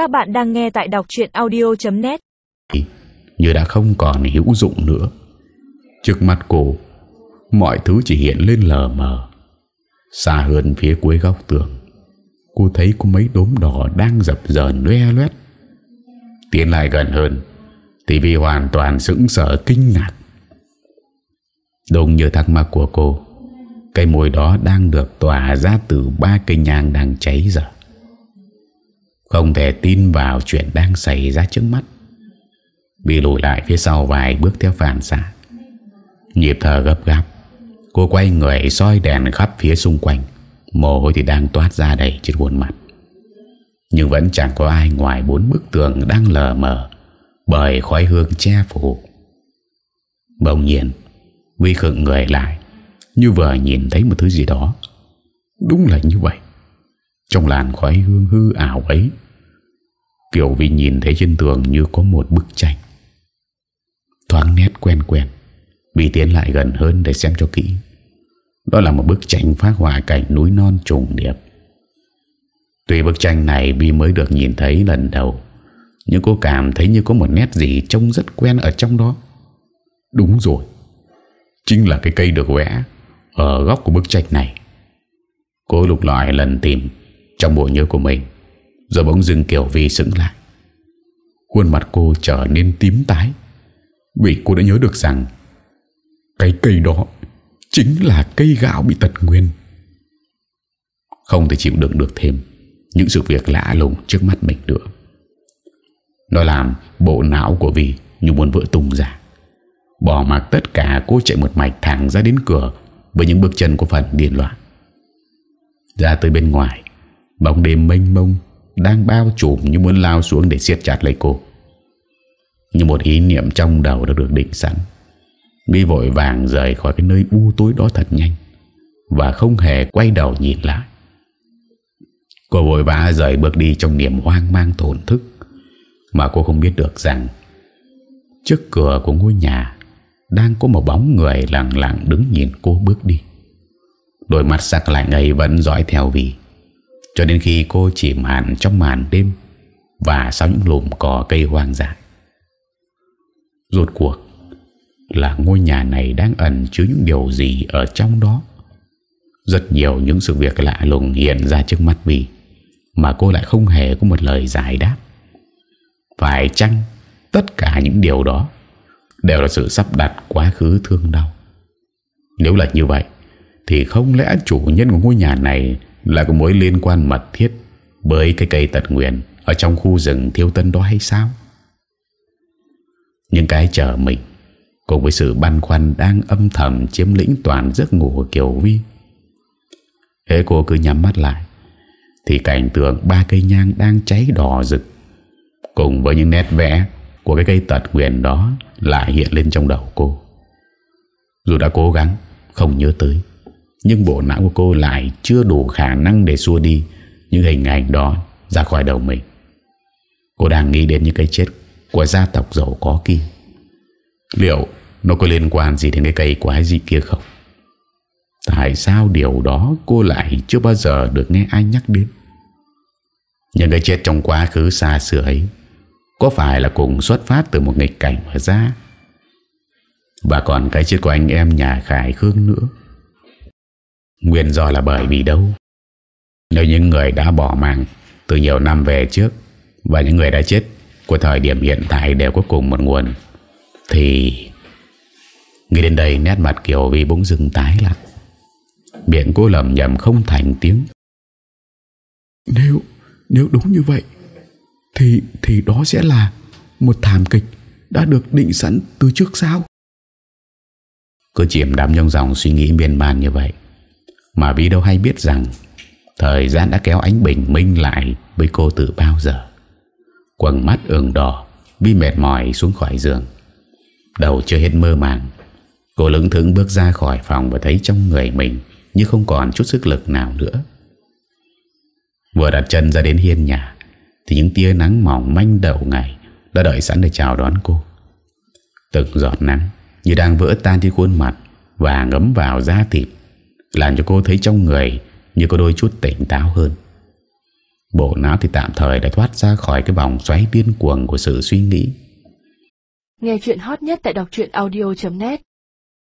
Các bạn đang nghe tại đọc chuyện audio.net Như đã không còn hữu dụng nữa. Trước mắt cô, Mọi thứ chỉ hiện lên lờ mờ. Xa hơn phía cuối góc tường, Cô thấy có mấy đốm đỏ Đang dập dờn loe loét. Tiến lại gần hơn, Thì vì hoàn toàn sững sở kinh ngạc. Đúng như thắc mắc của cô Cây mùi đó đang được tỏa ra từ ba cây nhang đang cháy dở. Không thể tin vào chuyện đang xảy ra trước mắt. Bị lùi lại phía sau vài bước theo phản xạ. Nhịp thở gấp gáp. Cô quay người soi đèn khắp phía xung quanh. Mồ hôi thì đang toát ra đầy trên khuôn mặt. Nhưng vẫn chẳng có ai ngoài bốn bức tường đang lờ mờ Bởi khói hương che phủ. Bỗng nhiên, Vi khựng người lại, Như vừa nhìn thấy một thứ gì đó. Đúng là như vậy. Trong làn khói hương hư ảo ấy, Kiểu Vi nhìn thấy trên tường như có một bức tranh. Thoáng nét quen quen Vi tiến lại gần hơn để xem cho kỹ. Đó là một bức tranh phát họa cảnh núi non trùng điệp. Tuy bức tranh này Vi mới được nhìn thấy lần đầu, Nhưng cô cảm thấy như có một nét gì trông rất quen ở trong đó. Đúng rồi, Chính là cái cây được vẽ Ở góc của bức tranh này. Cô lục lọi lần tìm. Trong bộ nhớ của mình. Rồi bỗng dưng Kiều Vi sững lại. Khuôn mặt cô trở nên tím tái. Vì cô đã nhớ được rằng Cái cây đó Chính là cây gạo bị tật nguyên Không thể chịu đựng được thêm Những sự việc lạ lùng trước mắt mình nữa. Nó làm bộ não của Vi Như muốn vỡ tung ra. Bỏ mặc tất cả, cô chạy một mạch thẳng ra đến cửa Với những bước chân của phần điên loạn. Ra tới bên ngoài Bóng đêm mênh mông, Đang bao trùm như muốn lao xuống để siết chặt lấy cô. Như một ý niệm trong đầu đã được định sẵn. Vi vội vàng rời khỏi cái nơi u tối đó thật nhanh Và không hề quay đầu nhìn lại. Cô vội vã rời bước đi trong niềm hoang mang tổn thức Mà cô không biết được rằng Trước cửa của ngôi nhà đang có một bóng người lặng lặng đứng nhìn cô bước đi. Đôi mắt sắc lạnh ấy vẫn dõi theo vì cho đến khi cô chìm hẳn trong màn đêm Và sau những lùm cỏ cây hoang dại Rốt cuộc Là ngôi nhà này đang ẩn chứa những điều gì ở trong đó? Rất nhiều những sự việc lạ lùng hiện ra trước mắt vì Mà cô lại không hề có một lời giải đáp. Phải chăng tất cả những điều đó đều là sự sắp đặt quá khứ thương đau. Nếu là như vậy, thì không lẽ chủ nhân của ngôi nhà này là có mối liên quan mật thiết với cái cây tật nguyện ở trong khu rừng thiêu tân đó hay sao? Những cái chờ mình cùng với sự băn khoăn đang âm thầm chiếm lĩnh toàn giấc ngủ của Kiều Vi. Thế cô cứ nhắm mắt lại thì cảnh tượng ba cây nhang đang cháy đỏ rực cùng với những nét vẽ của cái cây tật nguyện đó lại hiện lên trong đầu cô. Dù đã cố gắng không nhớ tới, nhưng bộ não của cô lại chưa đủ khả năng để xua đi những hình ảnh đó ra khỏi đầu mình. Cô đang nghĩ đến những cái chết của gia tộc giàu có kia. Liệu nó có liên quan gì đến cái cây quái gì kia không? Tại sao điều đó cô lại chưa bao giờ được nghe ai nhắc đến? Những cái chết trong quá khứ xa xưa ấy, có phải là cùng xuất phát từ một nghịch cảnh mà ra Và còn cái chết của anh em nhà Khải Khương nữa Nguyên do là bởi vì đâu? Nếu những người đã bỏ mạng Từ nhiều năm về trước Và những người đã chết Của thời điểm hiện tại đều có cùng một nguồn Thì Nghĩ đến đây nét mặt Kiều Vi bỗng dưng tái lại. Miệng cô lầm nhầm không thành tiếng. Nếu Nếu đúng như vậy thì thì đó sẽ là một thảm kịch đã được định sẵn từ trước sao? Cứ chìm đắm trong dòng suy nghĩ miên man như vậy mà vì đâu hay biết rằng thời gian đã kéo ánh bình minh lại với cô từ bao giờ. Quần mắt ửng đỏ Vi mệt mỏi xuống khỏi giường. Đầu chưa hết mơ màng cô lững thững bước ra khỏi phòng và thấy trong người mình như không còn chút sức lực nào nữa. Vừa đặt chân ra đến hiên nhà thì những tia nắng mỏng manh đầu ngày đã đợi sẵn để chào đón cô. Từng giọt nắng như đang vỡ tan trên khuôn mặt và ngấm vào da thịt, làm cho cô thấy trong người như có đôi chút tỉnh táo hơn. Bộ não thì tạm thời đã thoát ra khỏi cái vòng xoáy điên cuồng của sự suy nghĩ Nghe chuyện hot nhất tại đọc audio.net